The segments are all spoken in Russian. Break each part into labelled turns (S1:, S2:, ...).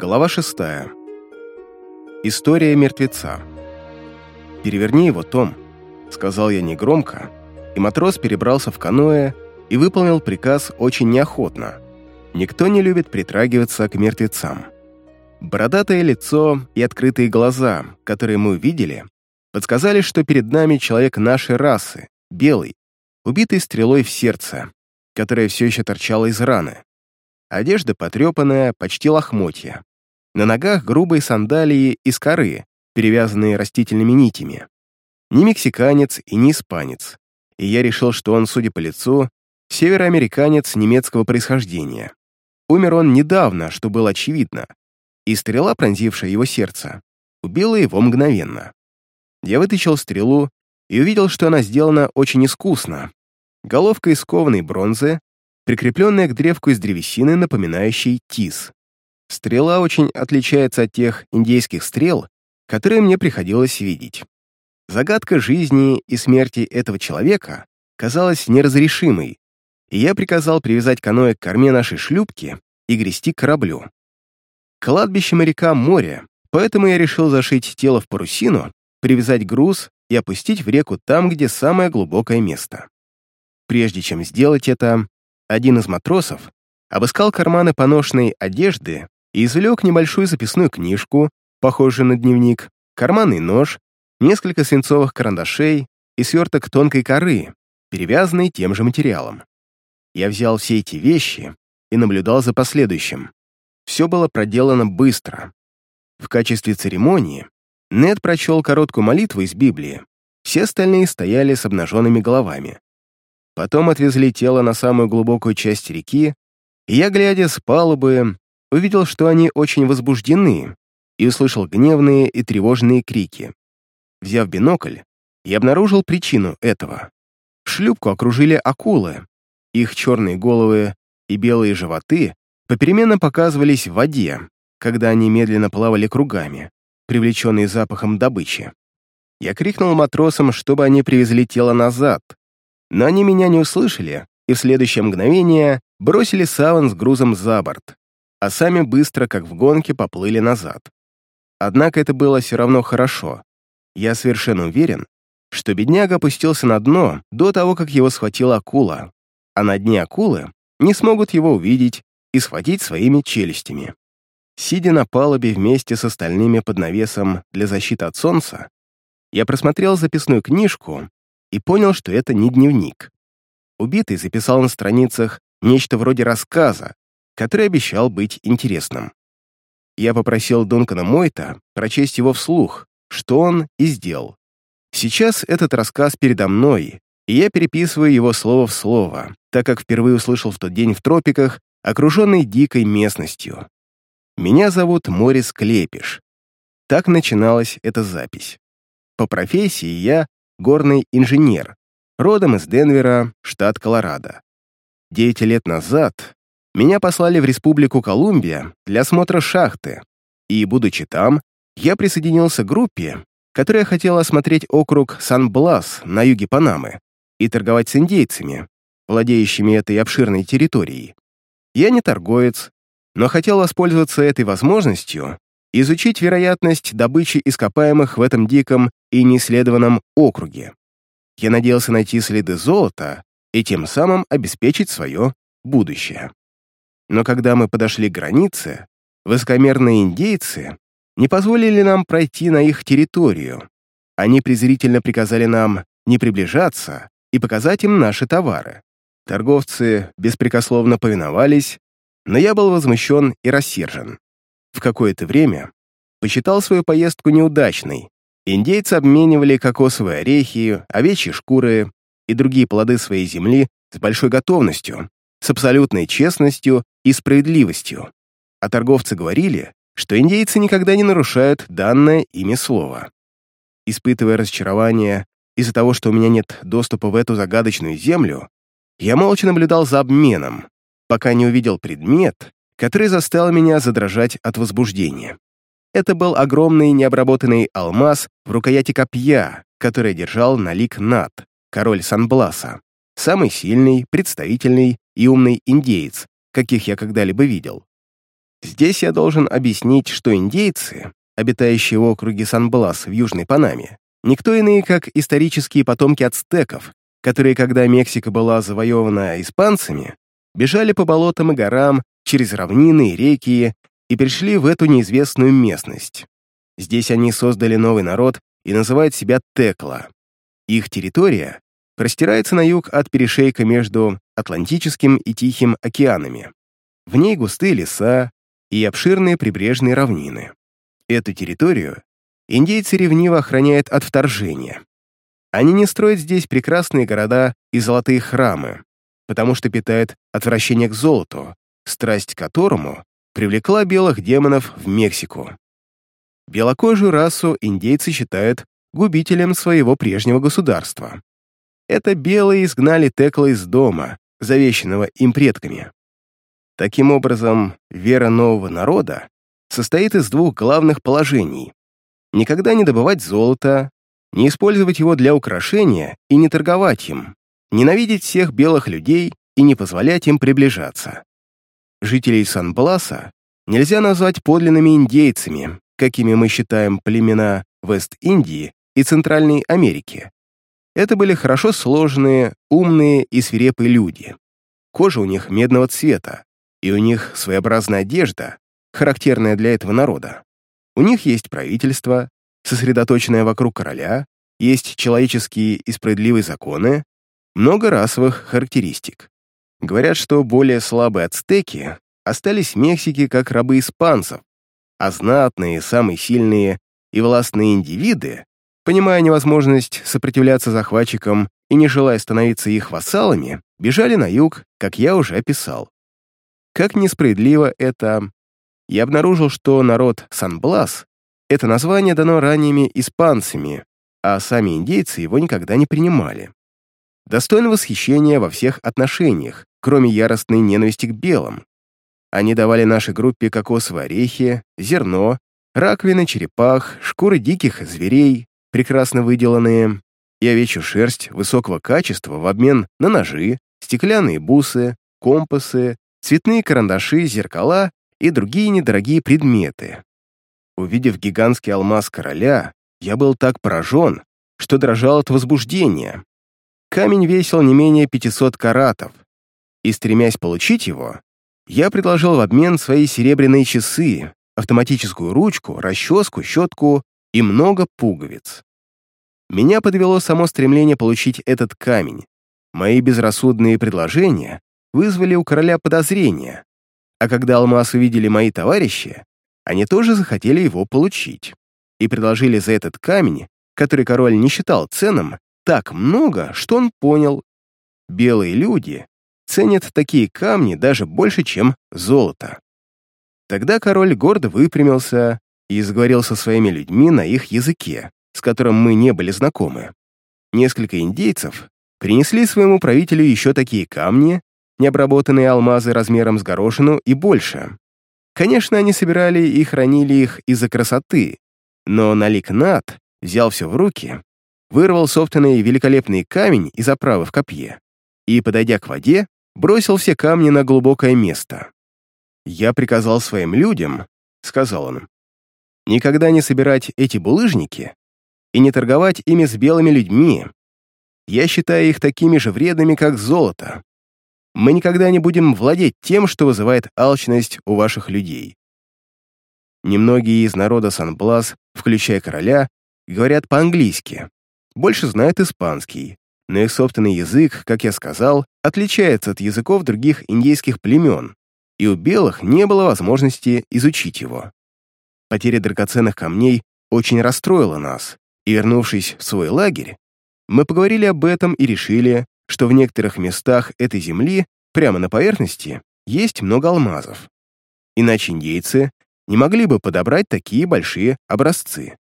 S1: Глава шестая. История мертвеца. «Переверни его, Том», — сказал я негромко, и матрос перебрался в каноэ и выполнил приказ очень неохотно. Никто не любит притрагиваться к мертвецам. Бородатое лицо и открытые глаза, которые мы увидели, подсказали, что перед нами человек нашей расы, белый, убитый стрелой в сердце, которая все еще торчала из раны. Одежда потрепанная, почти лохмотья. На ногах грубые сандалии из коры, перевязанные растительными нитями. Ни мексиканец и ни испанец. И я решил, что он, судя по лицу, североамериканец немецкого происхождения. Умер он недавно, что было очевидно, и стрела, пронзившая его сердце, убила его мгновенно. Я вытащил стрелу и увидел, что она сделана очень искусно. Головка из кованой бронзы, прикрепленная к древку из древесины, напоминающей тис. Стрела очень отличается от тех индейских стрел, которые мне приходилось видеть. Загадка жизни и смерти этого человека казалась неразрешимой, и я приказал привязать каноэ к корме нашей шлюпки и грести к кораблю. Кладбище моряка — море, поэтому я решил зашить тело в парусину, привязать груз и опустить в реку там, где самое глубокое место. Прежде чем сделать это, один из матросов обыскал карманы поношенной одежды извлек небольшую записную книжку, похожую на дневник, карманный нож, несколько свинцовых карандашей и сверток тонкой коры, перевязанный тем же материалом. Я взял все эти вещи и наблюдал за последующим. Все было проделано быстро. В качестве церемонии Нед прочел короткую молитву из Библии. Все остальные стояли с обнаженными головами. Потом отвезли тело на самую глубокую часть реки, и я, глядя с палубы, увидел, что они очень возбуждены, и услышал гневные и тревожные крики. Взяв бинокль, я обнаружил причину этого. Шлюпку окружили акулы. Их черные головы и белые животы попеременно показывались в воде, когда они медленно плавали кругами, привлеченные запахом добычи. Я крикнул матросам, чтобы они привезли тело назад, но они меня не услышали и в следующее мгновение бросили саван с грузом за борт а сами быстро, как в гонке, поплыли назад. Однако это было все равно хорошо. Я совершенно уверен, что бедняга опустился на дно до того, как его схватила акула, а на дне акулы не смогут его увидеть и схватить своими челюстями. Сидя на палубе вместе с остальными под навесом для защиты от солнца, я просмотрел записную книжку и понял, что это не дневник. Убитый записал на страницах нечто вроде рассказа, который обещал быть интересным. Я попросил Дункана Мойта прочесть его вслух, что он и сделал. Сейчас этот рассказ передо мной, и я переписываю его слово в слово, так как впервые услышал в тот день в тропиках, окруженный дикой местностью. Меня зовут Морис Клепиш. Так начиналась эта запись. По профессии я горный инженер, родом из Денвера, штат Колорадо. Девять лет назад меня послали в Республику Колумбия для осмотра шахты, и, будучи там, я присоединился к группе, которая хотела осмотреть округ Сан-Блас на юге Панамы и торговать с индейцами, владеющими этой обширной территорией. Я не торговец, но хотел воспользоваться этой возможностью изучить вероятность добычи ископаемых в этом диком и неисследованном округе. Я надеялся найти следы золота и тем самым обеспечить свое будущее. Но когда мы подошли к границе, высокомерные индейцы не позволили нам пройти на их территорию. Они презрительно приказали нам не приближаться и показать им наши товары. Торговцы беспрекословно повиновались, но я был возмущен и рассержен. В какое-то время посчитал свою поездку неудачной. Индейцы обменивали кокосовые орехи, овечьи шкуры и другие плоды своей земли с большой готовностью, с абсолютной честностью и справедливостью, а торговцы говорили, что индейцы никогда не нарушают данное ими слово. Испытывая разочарование из-за того, что у меня нет доступа в эту загадочную землю, я молча наблюдал за обменом, пока не увидел предмет, который заставил меня задрожать от возбуждения. Это был огромный необработанный алмаз в рукояти копья, который держал Налик Нат, король Санбласа, самый сильный, представительный и умный индеец, каких я когда-либо видел. Здесь я должен объяснить, что индейцы, обитающие в округе Сан-Блас в Южной Панаме, никто иные, как исторические потомки ацтеков, которые, когда Мексика была завоевана испанцами, бежали по болотам и горам, через равнины и реки и пришли в эту неизвестную местность. Здесь они создали новый народ и называют себя Текла. Их территория простирается на юг от перешейка между Атлантическим и Тихим океанами. В ней густые леса и обширные прибрежные равнины. Эту территорию индейцы ревниво охраняют от вторжения. Они не строят здесь прекрасные города и золотые храмы, потому что питают отвращение к золоту, страсть к которому привлекла белых демонов в Мексику. Белокожую расу индейцы считают губителем своего прежнего государства. Это белые изгнали Текла из дома, завещанного им предками. Таким образом, вера нового народа состоит из двух главных положений. Никогда не добывать золото, не использовать его для украшения и не торговать им, ненавидеть всех белых людей и не позволять им приближаться. Жителей Сан-Бласа нельзя назвать подлинными индейцами, какими мы считаем племена Вест-Индии и Центральной Америки. Это были хорошо сложные, умные и свирепые люди. Кожа у них медного цвета, и у них своеобразная одежда, характерная для этого народа. У них есть правительство, сосредоточенное вокруг короля, есть человеческие и справедливые законы, много расовых характеристик. Говорят, что более слабые ацтеки остались в Мексике как рабы испанцев, а знатные, самые сильные и властные индивиды понимая невозможность сопротивляться захватчикам и не желая становиться их вассалами, бежали на юг, как я уже описал. Как несправедливо это... Я обнаружил, что народ Сан-Блас — это название дано ранними испанцами, а сами индейцы его никогда не принимали. Достоин восхищения во всех отношениях, кроме яростной ненависти к белым. Они давали нашей группе кокосовые орехи, зерно, раковины черепах, шкуры диких зверей, прекрасно выделанные, и овечью шерсть высокого качества в обмен на ножи, стеклянные бусы, компасы, цветные карандаши, зеркала и другие недорогие предметы. Увидев гигантский алмаз короля, я был так поражен, что дрожал от возбуждения. Камень весил не менее 500 каратов, и, стремясь получить его, я предложил в обмен свои серебряные часы, автоматическую ручку, расческу, щетку и много пуговиц. Меня подвело само стремление получить этот камень. Мои безрассудные предложения вызвали у короля подозрения, а когда алмаз увидели мои товарищи, они тоже захотели его получить и предложили за этот камень, который король не считал ценным, так много, что он понял. Белые люди ценят такие камни даже больше, чем золото. Тогда король гордо выпрямился и заговорил со своими людьми на их языке, с которым мы не были знакомы. Несколько индейцев принесли своему правителю еще такие камни, необработанные алмазы размером с горошину и больше. Конечно, они собирали и хранили их из-за красоты, но Налик Нат взял все в руки, вырвал собственный великолепный камень из оправы в копье и, подойдя к воде, бросил все камни на глубокое место. «Я приказал своим людям», — сказал он, «никогда не собирать эти булыжники и не торговать ими с белыми людьми. Я считаю их такими же вредными, как золото. Мы никогда не будем владеть тем, что вызывает алчность у ваших людей. Немногие из народа Сан-Блас, включая короля, говорят по-английски, больше знают испанский, но их собственный язык, как я сказал, отличается от языков других индейских племен, и у белых не было возможности изучить его. Потеря драгоценных камней очень расстроила нас, и, вернувшись в свой лагерь, мы поговорили об этом и решили, что в некоторых местах этой земли, прямо на поверхности, есть много алмазов. Иначе индейцы не могли бы подобрать такие большие образцы.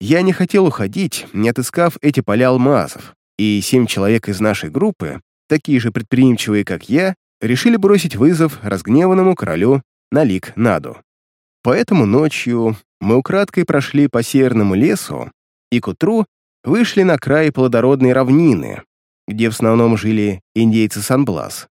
S1: Я не хотел уходить, не отыскав эти поля алмазов, и семь человек из нашей группы, такие же предприимчивые, как я, решили бросить вызов разгневанному королю Налик Наду. Поэтому ночью мы украдкой прошли по северному лесу и к утру вышли на край плодородной равнины, где в основном жили индейцы Сан-Блас.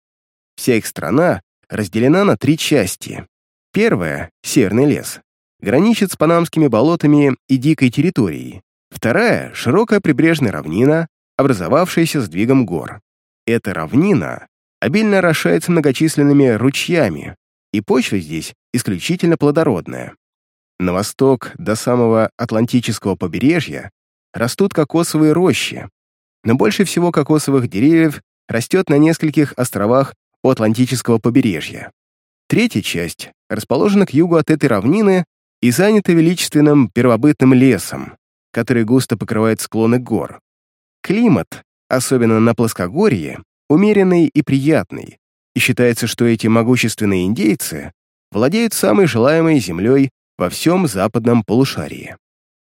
S1: Вся их страна разделена на три части. Первая, северный лес, граничит с панамскими болотами и дикой территорией. Вторая — широкая прибрежная равнина, образовавшаяся сдвигом гор. Эта равнина обильно орошается многочисленными ручьями, и почва здесь исключительно плодородная. На восток до самого Атлантического побережья растут кокосовые рощи, но больше всего кокосовых деревьев растет на нескольких островах у Атлантического побережья. Третья часть расположена к югу от этой равнины и занята величественным первобытным лесом, который густо покрывает склоны гор. Климат, особенно на плоскогорье, умеренный и приятный, и считается, что эти могущественные индейцы владеют самой желаемой землей во всем западном полушарии.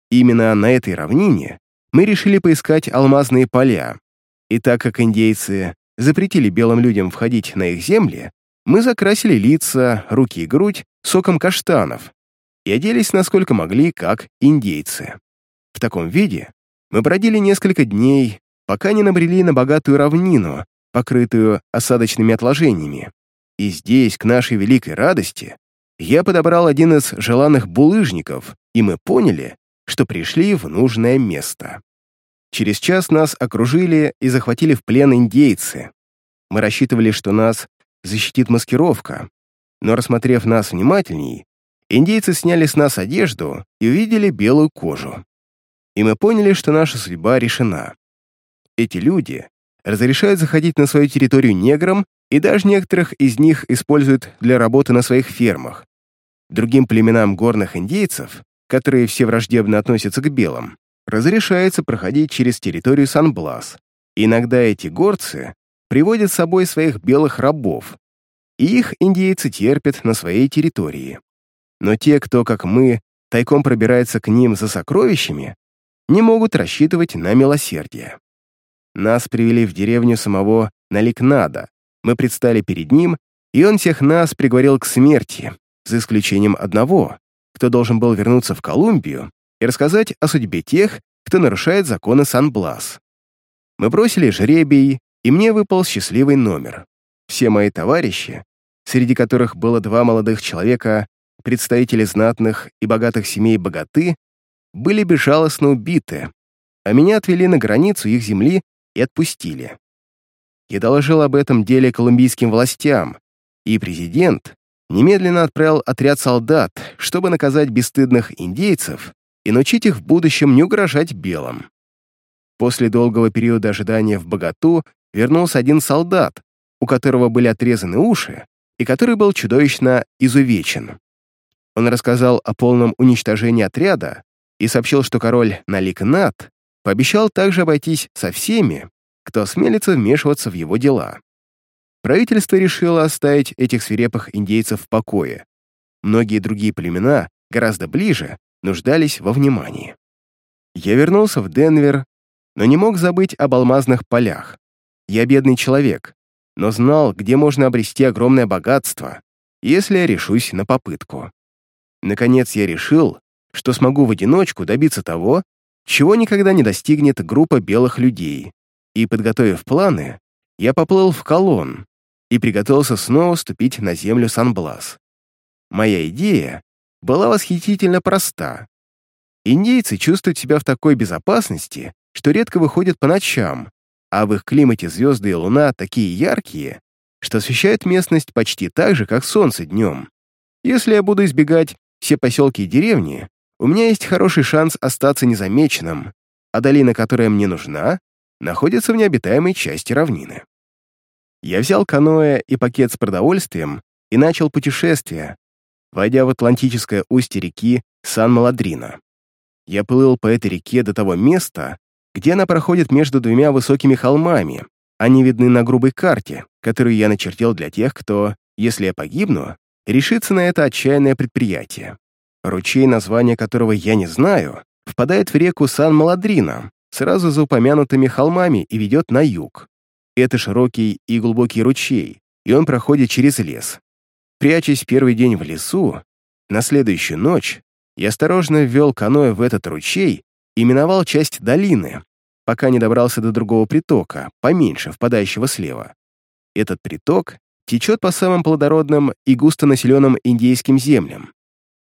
S1: Именно на этой равнине мы решили поискать алмазные поля, и так как индейцы запретили белым людям входить на их земли, мы закрасили лица, руки и грудь соком каштанов и оделись насколько могли, как индейцы. В таком виде мы бродили несколько дней, пока не набрели на богатую равнину, покрытую осадочными отложениями. И здесь, к нашей великой радости, я подобрал один из желанных булыжников, и мы поняли, что пришли в нужное место. Через час нас окружили и захватили в плен индейцы. Мы рассчитывали, что нас защитит маскировка, но, рассмотрев нас внимательней, индейцы сняли с нас одежду и увидели белую кожу. И мы поняли, что наша судьба решена. Эти люди разрешают заходить на свою территорию неграм, и даже некоторых из них используют для работы на своих фермах. Другим племенам горных индейцев, которые все враждебно относятся к белым, разрешается проходить через территорию Сан-Блас. Иногда эти горцы приводят с собой своих белых рабов, и их индейцы терпят на своей территории. Но те, кто, как мы, тайком пробирается к ним за сокровищами, не могут рассчитывать на милосердие. Нас привели в деревню самого Наликнада, мы предстали перед ним, и он всех нас приговорил к смерти, за исключением одного, кто должен был вернуться в Колумбию и рассказать о судьбе тех, кто нарушает законы Сан-Блас. Мы бросили жребий, и мне выпал счастливый номер. Все мои товарищи, среди которых было два молодых человека, представители знатных и богатых семей богаты, были безжалостно убиты, а меня отвели на границу их земли и отпустили. Я доложил об этом деле колумбийским властям, и президент немедленно отправил отряд солдат, чтобы наказать бесстыдных индейцев и научить их в будущем не угрожать белым. После долгого периода ожидания в богату вернулся один солдат, у которого были отрезаны уши, и который был чудовищно изувечен. Он рассказал о полном уничтожении отряда и сообщил, что король Наликнат пообещал также обойтись со всеми, кто осмелится вмешиваться в его дела. Правительство решило оставить этих свирепых индейцев в покое. Многие другие племена, гораздо ближе, нуждались во внимании. Я вернулся в Денвер, но не мог забыть об алмазных полях. Я бедный человек, но знал, где можно обрести огромное богатство, если я решусь на попытку. Наконец я решил, что смогу в одиночку добиться того, чего никогда не достигнет группа белых людей, и, подготовив планы, я поплыл в колонн и приготовился снова ступить на землю Сан-Блас. Моя идея была восхитительно проста. Индейцы чувствуют себя в такой безопасности, что редко выходят по ночам, а в их климате звезды и луна такие яркие, что освещают местность почти так же, как солнце днем. Если я буду избегать все поселки и деревни, у меня есть хороший шанс остаться незамеченным, а долина, которая мне нужна, находится в необитаемой части равнины. Я взял каноэ и пакет с продовольствием и начал путешествие, войдя в Атлантическое устье реки Сан-Маладрина. Я плыл по этой реке до того места, где она проходит между двумя высокими холмами. Они видны на грубой карте, которую я начертил для тех, кто, если я погибну, решится на это отчаянное предприятие. Ручей, название которого я не знаю, впадает в реку Сан-Маладрина, сразу за упомянутыми холмами и ведет на юг. Это широкий и глубокий ручей, и он проходит через лес. Прячась первый день в лесу, на следующую ночь я осторожно ввел каноэ в этот ручей и миновал часть долины, пока не добрался до другого притока, поменьше, впадающего слева. Этот приток течет по самым плодородным и густонаселенным индейским землям.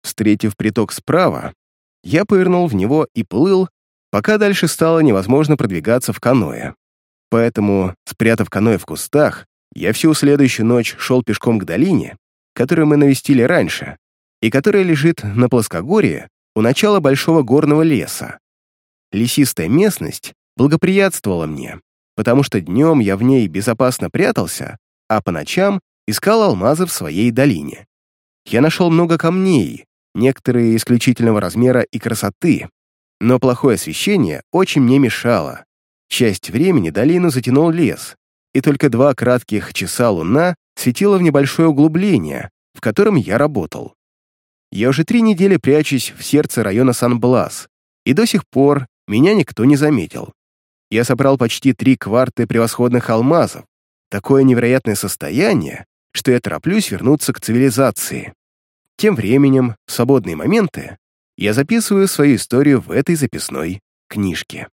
S1: Встретив приток справа, я повернул в него и плыл, пока дальше стало невозможно продвигаться в каноэ. Поэтому, спрятав каноэ в кустах, я всю следующую ночь шел пешком к долине, которую мы навестили раньше, и которая лежит на плоскогорье у начала большого горного леса. Лесистая местность благоприятствовала мне, потому что днем я в ней безопасно прятался, а по ночам искал алмазы в своей долине. Я нашел много камней, некоторые исключительного размера и красоты, но плохое освещение очень мне мешало. Часть времени долину затянул лес, и только два кратких часа луна светила в небольшое углубление, в котором я работал. Я уже три недели прячусь в сердце района Сан-Блас, и до сих пор меня никто не заметил. Я собрал почти три кварты превосходных алмазов, такое невероятное состояние, что я тороплюсь вернуться к цивилизации. Тем временем, в свободные моменты, я записываю свою историю в этой записной книжке.